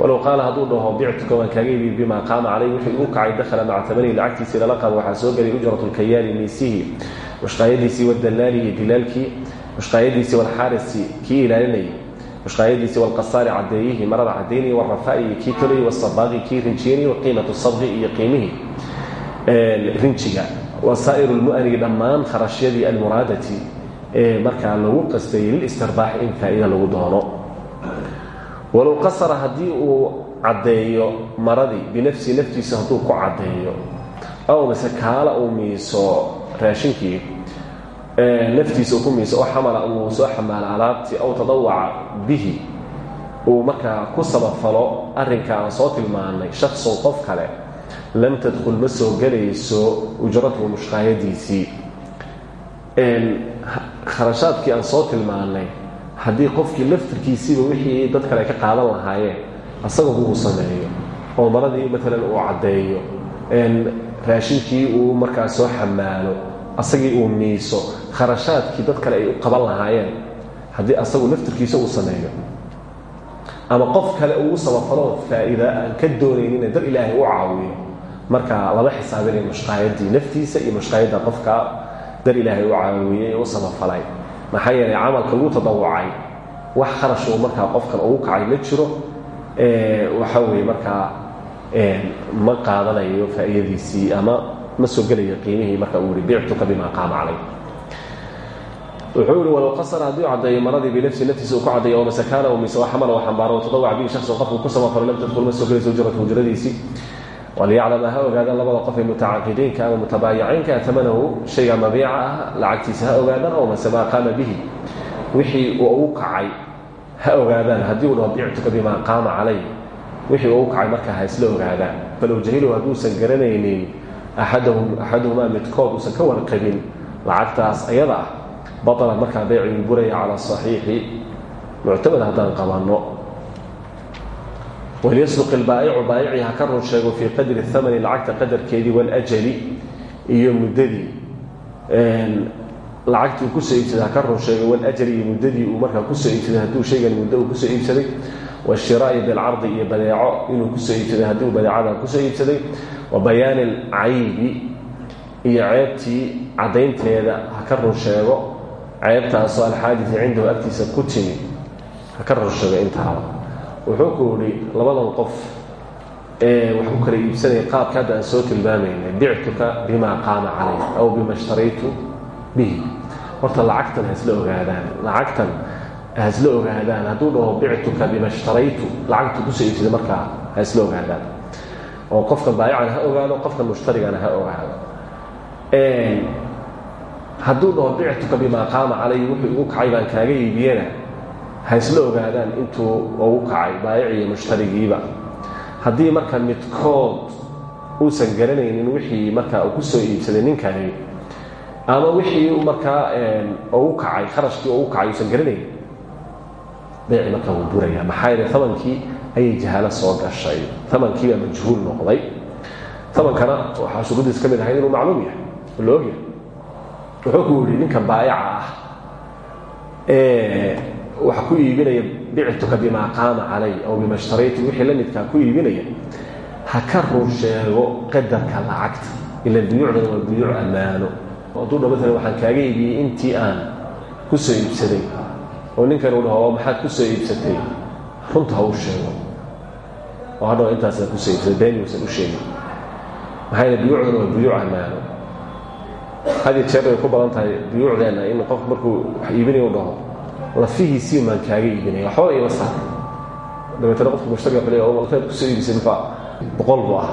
Walow qaala hadduu dhaho bictuka waan kaaga iibiyey bimaa qaama calayh wixii igu kacay dakhala maca tamanihi lacagtiisii lala qabo waxaa soo gelay ujratu lkayaali miisihii mushqaayadiisii wadalaali iyo dilaalkii mushqaayadiisii walxaarisi kii ilaalinayay mushqaayadiisii walqasaari caddeeyihii marada caddaynayay walrafaa'i iyo kii tolayay wasabaaqi kii rinjiyanayay waqiimatu sabqi iyo qiimihii rinjiga. Wasaa'iru lmu'ani dhammaan kharashyadii almuraadati ee markaa lagu qastayay lilistirbaaxi in faa'iida lagu doono. Walow qasara haddii uu caddeeyo maradii binafsihi naftiisa hadduu ku caddeeyo aw mise kaala uu miiso raashinkii naftiisa uu ku miiso oo xamala uu soo xamaalo alaabtii aw tadawaca bihi. Uu markaa ku sabafalo arrinka soo tilmaanay shaksun qof kale lam tadkhul ma soo gelayso ujratuhu mushqaayadiisii kharashaadkii aan soo tilmaanay haddii qofkii laftirkiisiiba wixii dad kale ka qaadan lahaayeen asaguba uu sameeyo oo maradii maalan uu caddeeyo raashinkii uu markaa soo xamaalo asagii uu miiso kharashaadkii dad kale ay qaban lahaayeen haddii asagu laftirkiisa uu sameeyo. Ama qof kale uu sabafalo faa'iida aan ka doonaynin dar ilaahay u caawiyo. Marka lama xisaabinayo mushqaayadii naftiisa iyo mushqaayadda qofka dar ilaahay u caawiyey u sabafalay maxaa yeelay camalka tadawacay wax kharashuu markaa qofkan ugu kacay ma jiro waxa weeye markaa ma qaadanayo faa'iidadiisii ama ma soo gelaya qiimihii marka uu yihi bictuka bima qaama calay. Wuxuu yihi walow qasara haddii u caddeeyo maradii binafsi naftiisa uu ku caddeeyo oo masakaana mise xamala oo xambaaro tadawac bihi shaksan qofku ku samafalo lam tadkul ma soo gelayso ujratu ujradiisii walyaclama ha ogaadaan labada qof ee mutacaaqidiinka ama mutabaayaciinka tamanahu shayga mabiica ah lacagtiisa ha ogaadaan oo mase maa qaama bihi. Wixii uu ugu kacay ha ogaadaan haddii uu dhaho bictuka bimaa qaama calay. Wixii uu ugu kacay markaa ha isla ogaadaan. Falow jahilu hadduusan garanaynin axaduhumaa midkood uusan ka warqabin lacagtaas ayada ah baala markaa beecigii buraya cala saxiixi muctamad haddaan qabanno walyasduq ilbaa'icu baayicii ha ka run sheego fii qadri amani lacagta qadarkeedii waljali iyo muddadii lacagtii uu ku soo iibsaday ha ka run sheego waljali iyo muddadii uu markaa ku soo iibsaday hadduu shaygan muddo uu ku soo iibsaday washiraa'i bilcardi iyo badeeco inuu ku soo iibsaday haddii uu badeecada ku soo iibsaday wa bayaani alcaybi iyo ceebtii caddaynteeda ha ka run sheego. Ceebtaasoo alxaadisi cindahu agtiisa ku timi ha ka run sheego intaaba. Wuxuu ku idhi labadan qof ee wax ku kala iibsanaya qaabka hadda aan soo tilmaamaynay bictuka bimaa qaama calay aw bima ishtaraytu bihi. Horta lacagtan ha isla ogaadaan lacagtan ha isla ogaadaan. Hadduu dhaho bictuka bima ishtaraytu lacagtu ku soo iibsaday markaa ha isla ogaadaan oo qofkan baayicana ha ogaado qofkan mushtarigana ha ogaado. Hadduu dhaho bictuka bimaa qaama calay wuxuu igu kacay baan kaaga iibiyana ha isla ogaadaan intuu ugu kacay baayic iyo mushtarigiiba haddii marka midkood uusan garanaynin wixii markaa uu ku soo iibsaday ninkani ama wixii markaa ugu kacay kharashkii ugu kacay uusan garanaynin beeci markaa wuu buraya maxaa yeele amankii ayay jahaalo soo gashay. Amankii baa majhuul noqday. Amankana waxaa shuruuddiis ka mid ahayd inuu macluum yahay oo la ogyahay wuxuu ku yidhi ninkan baayaca ah. Waxa ku iibinaya bictuka bimaa qaama calay aw bima ishtaraytu wixii la midkaa ku iibinaya. Ha ka run sheego qadarka lacagta ila buyuucdana waa buyuuc ammaano. Hadduu dha waxaan kaaga iibiyey intii aan ku soo iibsaday. Oo ninkan uu dhaho maxaad ku soo iibsatay runta ha u sheego. Oo hadhaw intaasaan ku soo iibsaday been yuusan u sheegin maxaa yeele buyuucdana waa buyuuc ammaano ku badan tahay buyuucdeenna in qof markuu wax iibinaya u dhaho lafihiisii maan kaaga iibinaya waxbaba ima saar. Dabeetana qofka mushtariga xulay oo lafeed ku soo iibisay ninka boqol buu ah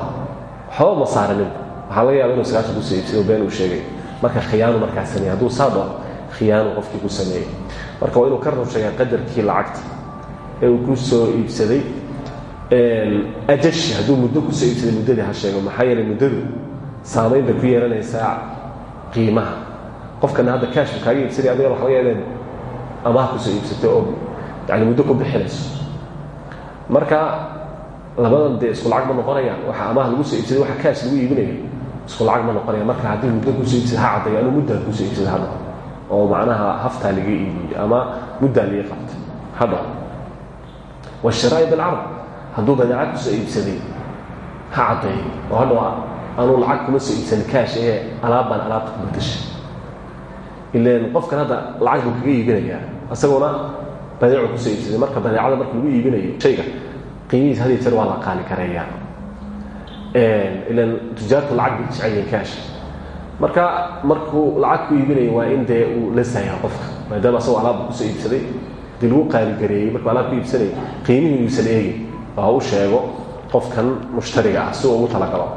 waxbaba ma saaranin waxaa laga yaaba inuu sagaashan ku soo iibsay oo uu sheegay. Marka khiyaanu markaa sameeyey. Hadduu saa dhaho qofkii ku sameeyey. Marka waa inuu ka run sheegaa qadarkii lacagta ee uu ku soo iibsaday ajashi hadduu muddo ku soo iibsaday muddadii ha sheego maxaa yeelay muddadu saamayn ku yeelanaysaa qiimaha. Qofkana hadda kaashku kaaga iibsanaya adiga waxa laga yaaba amaah ku soo iibsatay oo yani muddo ku bixinayso. Marka labadan dee isku lacag ma noqonayaan waxa amaah lagu soo iibsaday waxa kaash lagu iibinaya. Isku lacag ma noqonaya. Marka haddii muddo ku soo iibsada ha caddayo anuu muddaa ku soo iibsada hadha oo macnaha haftaa laga iibiyey ama muddaa laga qabtay hadha washiraa'i bilcard hadduu badeecad ku soo iibsaday ha caddeeyo oo hadha anuu lacag kuma soo iibsanin kaash ee alaab baan alaabta ku badashay ilan qofkan hadda lacag buu kaga iibinayaa isaguna badeecu ku soo iibsaday marka badeecada marka lagu iibinayo shayga qiimihiis hadiyo jeer waa la qaali kareeyaa ilan tujaartu lacag bay jecel kaash marka markuu lacag ku iibinayo waa in dee uu la saayaa qofka maadaama asagoo alaabba ku soo iibsaday dii lagu qaaligareeyey markuu alaab ku iibsanay qiimihii uusan eegin waa u sheego qofkan mushtariga ah si uu ugu talagalo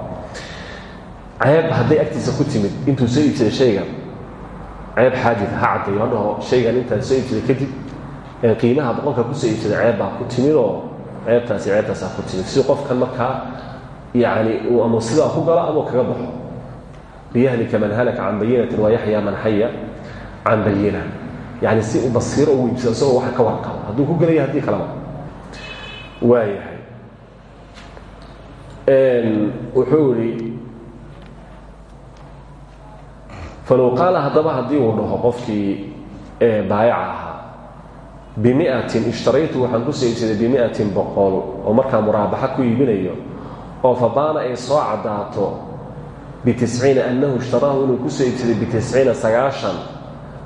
ceeb hadday agtiisa ku timid intuu soo iibsaday shaygan ceeb xaadid ha caddeeyo hadhaho shaygan intaan soo iibsaday kadib qiimaha boqolka ku soo iibsaday ceeb baa ku timid oo ceebtaasi ceebtaasaa ku timid. Si qofkan markaa yani uu ama sidaa ku galo ama kaga baxo. Liyahlika man halaka can bayinatin wayaxya man xaya can bayina yani si uu basiiro ugu iibsado isagoo ka warqabo hadduu ku gelaya haddii kaleba waayahay. Wuxuu ihi falow qaala haddaba haddii uu dhaho qofkii baayaca ahaa bimiatin ishtaraytu waxaan ku soo iibsaday bimiatin boqol oo markaa muraabaxa ku iibinayo oo fabaana ay soo caddaato bitisciina annahu ishtaraahu inuu ku soo iibsaday bitisciina sagaashan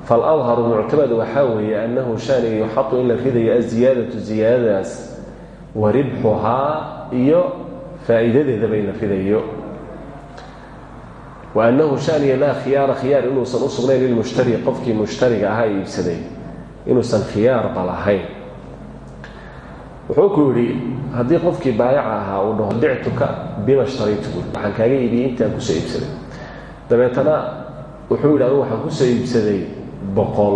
faladharu muctamad waxaa weeye annahu shaaniga yuxatu in la ridayo aziyaadatu ziyaadadaas wa ribxuhaa iyo faa'iidadeedaba in la ridayo wa annahu shaniya laa khiyaara khiyaar inuusan u sugnayn lilmushtari qofkii mushtariga ahaa iibsaday inuusan khiyaarba lahayn wuxuu ku yidhi haddii qofkii baayaca ahaa uu dhaho bictuka bima shtaraytu waxaan kaaga boqol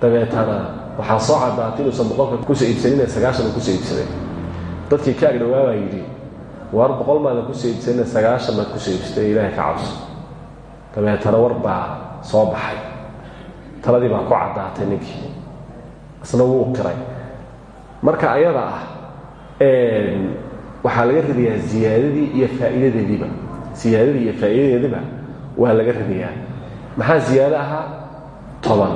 dabeetana. Waxaa soo caddaatay inuusan boqolka ku soo iibsanine sagaashan ku soo iibsaday dadkii ka agdhawaabaa yidhi war boqol maadan ku soo iibsanine sagaashan baad ku soo iibsatay ilaahay ka cabso. Dabeetana war baa soo baxay. Taladii baa ku caddaatay ninkii. Isna wuu qiray marka ayada ah waxaa laga ridayaa ziyaadadii iyo faa'iidadeediiba. Ziyaadadii iyo faa'iidadeediba waa laga ridayaa maxaa ziyaado ahaa toban.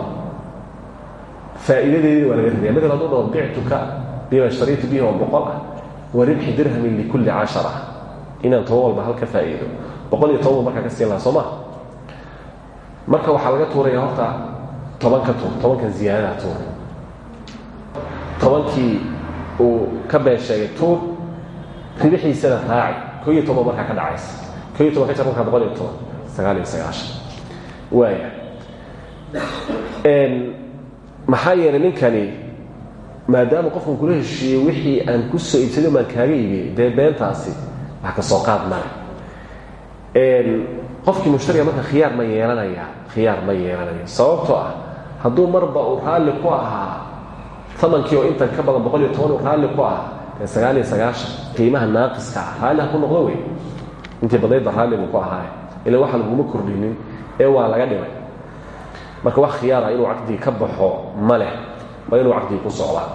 Faa'iidadeediina waa laga ridaya midal hadduu dhaho bictuka bima ishtariitu bihi oo boqol ah wa ribxi dirhamin likulli cashara. Inaan toban walba halka faa'iido. Boqol iyo toban bu markaa ka siin lahaa soo ma? Marka waxaa laga tuuraya horta toban ka tuur tobankan ziyaadaha tuur. Tobankii uu ka been sheegay tuur ribixiisana raaci. Ko iyo toban markaa ka dhacaysa. Ko iyo toban ka jar markaa boqol iyo toban. Sagaal iyo sagaashan. Waaya maxaa yeelay ninkani maadaama qofkan kula heshiiyey wixii aan ku soo iibsaday baan kaaga iibiyey dee beentaasi wax ka soo qaad male qofkii mushtariga marka khiyaar ma yeelanaya khiyaar ma yeelanayo sababtoo ah hadduu marba uu raalli ku ahaa tamankii oo intan ka badan boqol iyo toban uu raalli ku ahaa dee sagaal qiimaha naaqiska ah ku noqdo wey. Intii badnaydba raalli ku ahaaye ila waxa laguma kordhinin ee waa laga dhimay marka wax khiyaara inuu caqdigi ka baxo ma leh waa inuu caqdigi ku socdaa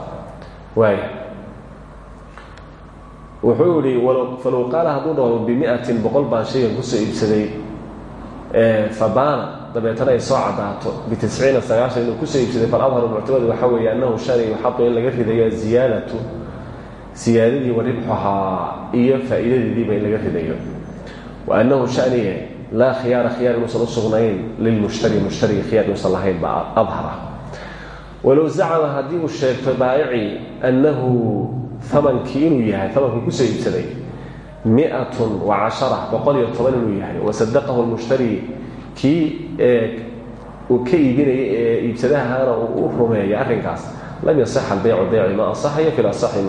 waaya wuxuu yihi falow qaala hadduu dhaho bimiatin boqol baan shaygan ku soo iibsaday fabaana dabeetana ay soo cadaato bitisciina sagaashan inuu ku soo iibsaday faladharu muctamadu waxaa weeye annahu shani yuxaqu in laga ridayo ziyaadatu siyaadadii wa ribxuhaa iyo faa'iidadeediiba in laga ridayo. Wa annahu shaniye laa khiyaara khiyaar inuusan u sugnayn lilmushtari mushtariga khiyaar inuusan lahayn baa adhara. Walow zacama haddii uu sheegto baayicii annahu amankii inuu yahay amankuu ku soo iibsaday miatun wa cashara boqol iyo toban inuu yahay wasadaqahu lmushtari kii uu ka iibinayay ee iibsadahana uu u rumeeyay arrinkaas lam yaصix albeycu beyci ma asaxayo fi lasaxi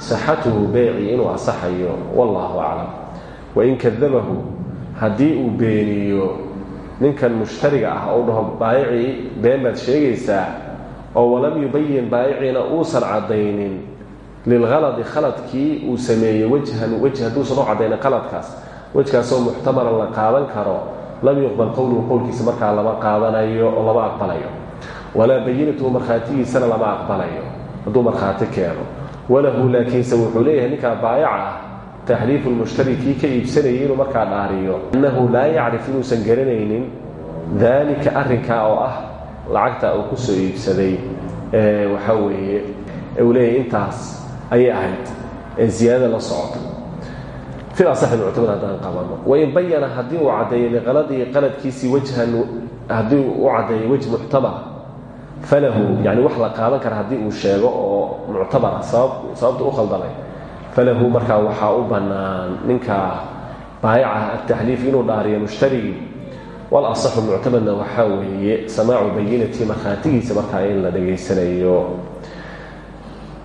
sixatuhu beyci inuu asaxayo wallahu aclam wain kadabahu haddii uu beeniyo ninkan mushtariga ah ou dhaho baayicii been baad sheegaysaa oo walam yubayin baayiciina uusan caddaynin lilhaladi khaladkii uu sameeyey wejhan wejh hadduusan u caddaynin khaladkaas wejkaasoo muxtamalan la qaadan karo lam yuqbal qowluhu qowlkiisa markaa lama qaadanayo oo lama aqbalayo walaa bayinatuhu markhaatigiisana lama aqbalayo hadduu markhaati keeno walahu laakiinse wuxuu leeyahay ninkaa baayaca ah taxliifu lmushtari kii ka iibsanayay dhaariyo. Annahu laa yacrif inuusan garanaynin daalika oo ah lacagta uu ku soo iibsaday. Waxaa weeye uu leeyahay intaas ayay ahayd ee ziyaadada la socota. Filasaxi muctamad haddaan qabano. Wain bayana haddii uu caddeeyo liqaladii wajhan haddii u caddeeyo wejh muctabar falahu yani wax la qaadan kara haddii uu sheego oo muctabar ah sababta u khaldamay falahu markaa waxaa u bannaan ninka baayacaha ataxliif inuu dhaariyo mushtarigii walasaxu muctamadna waxaa weeye samaacu bayinati markhaatigiisa markaa in la dhegaysanayo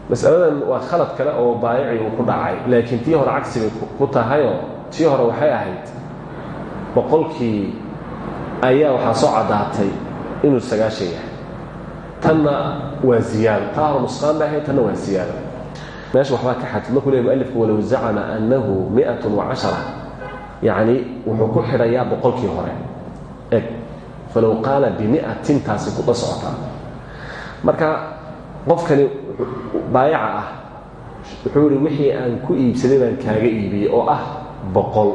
masaladan waa khalad kale oo baayicii uu ku dhacay laakiin tii hore cagsibay ku tahayoo tii hore waxay ahayd boqolkii ayaa waxaa soo caddaatay inuu sagaashan yahay tanna waa ziyaado taa hore nusqaan bay ahayd tanna waa ziyaado meesha waxbaa ka xatid markuu leey mualifku walow annahu miatun wa cashara. Yacni wuxuu ku xidhayaa boqolkii hore. Eg. Falow qaala bimiatin taasi kuda socotaa marka qofkani baayaca ah wuxuu wixii aan ku iibsaday baan kaaga iibiyey oo ah boqol.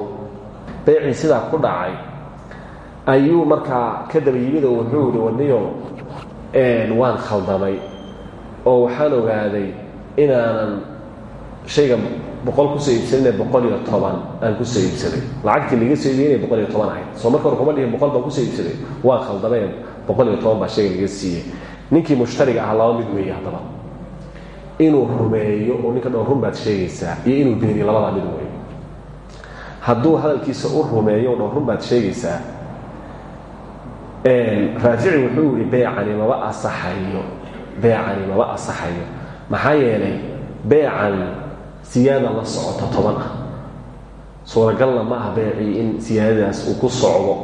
Beecii sidaa ku dhacay ayuu markaa ka daba wuxuu ihi waan khaldamay oo waxaan ogaaday inaanan shayga boqol ku soo iibsanine boqol iyo toban aan ku soo iibsaday lacagtii laga soo iibiyey inay boqol iyo toban ahayd. Soo marka hore kuma dhihin boqol baan ku soo iibsaday waan khaldamay boqol iyo toban baa shayga laga siiyey ninkii mushtariga ahaa laba mid weeye haddaba. Inuu rumeeyo oo ninka dho run baad sheegaysaa iyo inuu beeniyo labadaa mid weyn hadduu hadalkiisa u rumeeyo dho run baad sheegaysaa raafici wuxuu yihi beecani maba asaxayo. Beecani maba asaxayo. Maxaa yeelay beecan siyaada la socoto toban ah. Suuragalna ma aha beecii in siyaadadaas uu ku socdo.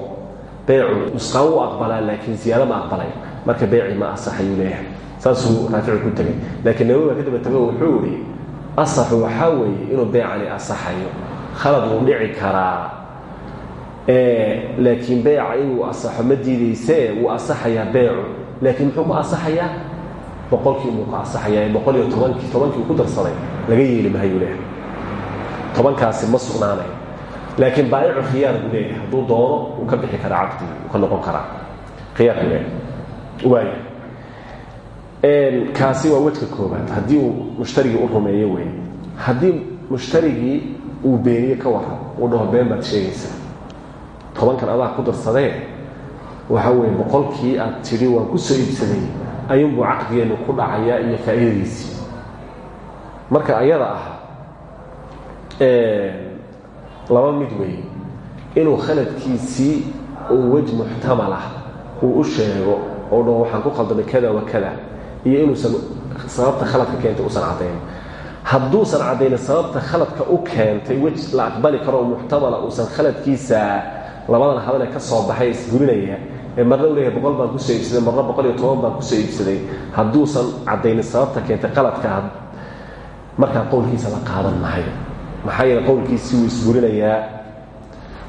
Beecu nusqaan u aqbalaa laakiin siyaado ma aqbalay. Marka beeci ma asaxayuu leeyahay. Saasuu raafici ku tegay laakiin nawowi ka daba tego wuxuu ihi asaxu waxaa weeye inuu beecani asaxayo. Khalad wuu dhici karaa laakiin beeca inuu asaxo ma diidaysee wuu asaxayaa beecu. Laakiin muxuu ku asaxayaa? Boqolkii buu ku asaxayaa boqol iyo tobankii tobankii uu ku darsaday. Laga yeeli mahayuu leeyahay. Tobankaasi ma sugnaanayo laakiin baayicu khiyaar buu leeyahay. Hadduu doono uu ka bixi karaa caqdigi uu ka noqon karaa. Khiyaar buu leeyahay. Waay kaasi waa wejka koobaad haddii uu mushtarigii u rumeeyo wey haddii mushtarigii uu beeniye ka waran uu dhaho been baad sheegaysaa tobankan adaa ku darsadee waxa weye boqolkii aad tidhi waan ku soo iibsaday ayuunbuu caqdigeennu ku dhacayaa iyo faa'iidadiisii marka ayada ah laba mid weeye inuu khaladkiisii uu wej muxtamal ah uu u sheego oo dhaho waxaan ku khaldamay kada wa kada iyo inuusan sababta khaladka keentay usan caddayn. Hadduusan caddaynin sababta khaladka u keentay wej la aqbali karo oo muxtamala uusan khaladkiisa labadan hadale ka soo baxay isgurinaya ee marna u leeyahay boqol baan ku soo iibsaday marna boqol iyo toban baan ku soo iibsaday hadduusan caddaynin sababta keentay qaladka markaa qowlkiisa la qaadan mahayo maxaa yeele qowlkiisii wuu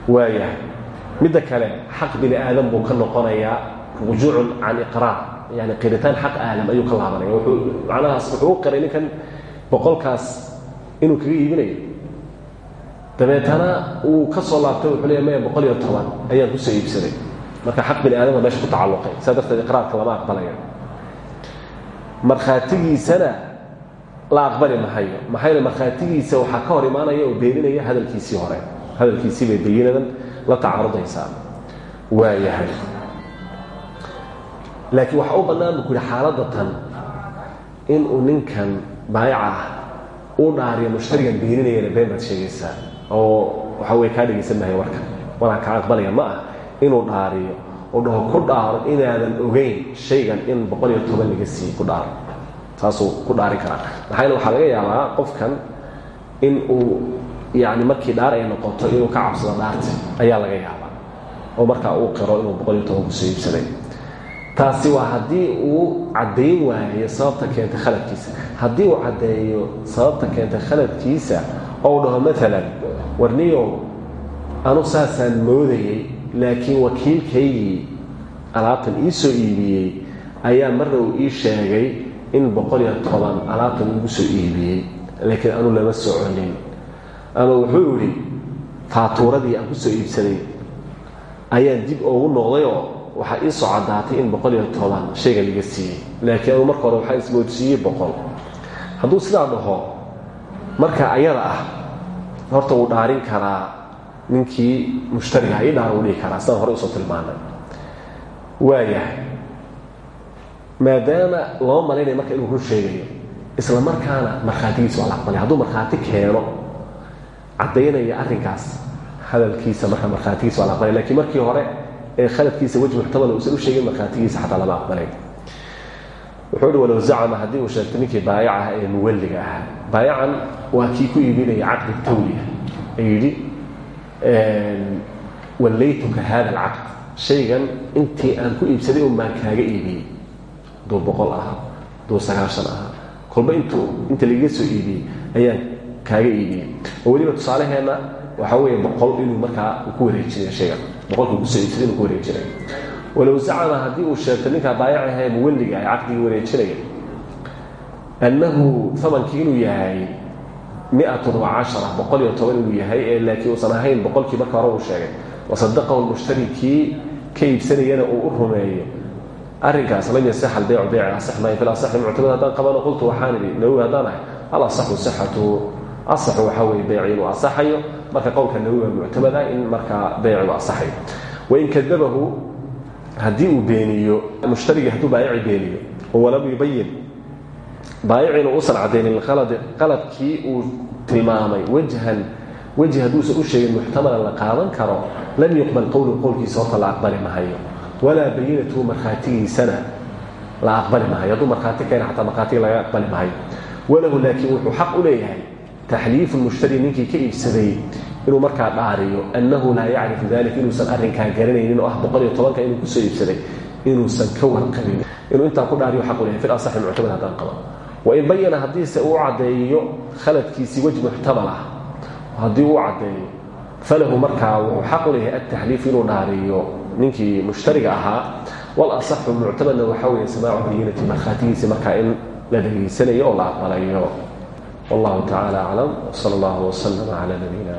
waaya midda kale xaq bini aadam buu ka noqonayaa rujuucun can iqraar yani qiritaan xaq aadam ayuu ka laabanaya. Wuxuu macnahaas wuxuu qiray ninkan boqolkaas inuu kaga iibinayo dabeetana uu ka soo laabtay wuxuu leeya maya boqol iyo toban ku soo iibsaday marka xaq bini aadama meesha ku tacalluqay. Saa iqraarka lama aqbalaya markhaatigiisana la aqbali mahayo. Maxaa yeele markhaatigiisa waxaa ka hor imaanaya oo beeninaya hadalkiisii hore. Hadalkiisii bay bayinadan la tacaarudaysaa waayahay laakiin waxa u bannaan ku yihi xaaladda tan ninkan baayaca ah uu dhaariyo mushtarigan beeninayana been baad oo waxa wey kaa dhegaysan mahay warka walaan kaa aqbalaya ma ah inuu dhaariyo oo dhaho ku dhaaro inaadan ogeyn shaygan in boqol iyo toban laga siiye ku dhaaro. Saasuu ku dhaarin karaa. Maxaa yeele waxaa laga yaabaa qofkan in uu yani markii dhaar ay noqoto inuu ka cabsado dhaarta ayaa laga yaabaa. Oo markaa uu qiro inuu boqol iyo toban ku soo taasi waa haddii uu caddayn waayo sababta keentay khaladkiisa haddii uu caddeeyo sababta keentay khaladkiisa ou dhaho maalan warniyow anu saasaan moodayay laakiin wakiilkaygii alaabtan ii soo iibiyey ayaa marna uu ii sheegay in boqol iyo toban alaabtan iigu soo iibiyey laakiin anu lama soconin. Ama wuxuu yidhi faatuuradii aan ku soo iibsaday ayaan dib ugu noqdayoo waxaa ii soo caddaatay in boqol iyo toban shayga laga siiyey laakiin anu marka hore waxaa ismoodsiiyey boqol. Hadduu sidaa dhaho marka ayada ah horta wuu dhaarin karaa ninkii mushtarigaha ii dhaar uu dhihi karaa sidaan hore u soo tilmaanay. Maadaama loo malaynaya marka inuu run sheegayo isla markaana markhaatigiisa waa la aqbalay hadduu markhaati keeno caddaynaya arrinkaas hadalkiisa marka markhaatigiisa waa la aqbalay lakiin markii hore ee khaladkiisa weji muxtamala uusan u sheegin markhaatigiisa xataa lama aqbalay wuxuu hi zacama haddii uu sheegtay ninkii baayacaha ee muwalliga ahaa. Baayacan waa kii ku iibinaya caqdi tawliya yidhi wallaytuka hada alcaqd. Shaygan intii aan ku iibsaday un baan kaaga iibiyey hadduu boqol ahaa hadduu sagaashan ahaa kolba intuu inta lagaga soo iibiyey ayaan kaaga iibiyey. Oo weliba tusaaleheenna waxaa weeye boqol inuu markaa ku wareejinay shaygan. Boqolkuu ku soo iibsaday ku wareejinay walow zacama uu sheegto ninkaa baayacahe muwalliga ee caqdigii wareejinaya annahu amankii inuu yahay miatun wa cashara boqol yahay ee laakiin uusan ahayn boqolkii marka hore uu sheegay. Wasadaqahu lmushtari kii uu u rumeeyo. Arrinkaas lam yasax albeycu beyc asax maayo fil asaxi muctamad haddaan qabano qultu waxaan idhi nawowi haddaan ahay al asaxu sixatu asaxu waxaa weeye beyci inuu asaxayo marka qowlka nawowi waa muctamada in markaa beycigu asaxayo. Wain kadabahu haddii uu beeniyo mushtarigii hadduu baayici beeniyo oo walam yubayin baayiciina uusan caddaynin qaladkii uu tilmaamay wajhan weji hadduusan u sheegin la qaadan karo lam yuqbal qowlu qowlkiisa horta la aqbali mahayo walaa bayinatuhu markhaatigiisana la aqbali mahayo hadduu markhaati keena xataa markhaatiga laga aqbali mahayo walahu laakiin wuxuu xaq u leeyahay taxliifu lmushtari ninkii ka iibsaday inuu markaa dhaariyo annahu laa yacrifu dalika inuusan arrinkaa garanaynin oo ah boqol iyo tobanka inuu ku soo iibsaday inuusan ka warqabin. Inuu intaa ku dhaariyo xaq u leeyahay. Fil asaxi muctamad haddaan qaba wain bayana haddiise uu caddeeyo khaladkiisii wej muxtamal ah haddii uu caddeeyo falahu markaa wuxuu xaq u leeyahay altaxliif inuu dhaariyo ninkii mushtariga ahaa walasaxu muctamadna waxaa weeye samaacu bayinati markhaatigiisi markaa in la dhegaysanayo la aqbalayo. Wallahu tacala aclam wsala allahu waslama cala nabiyina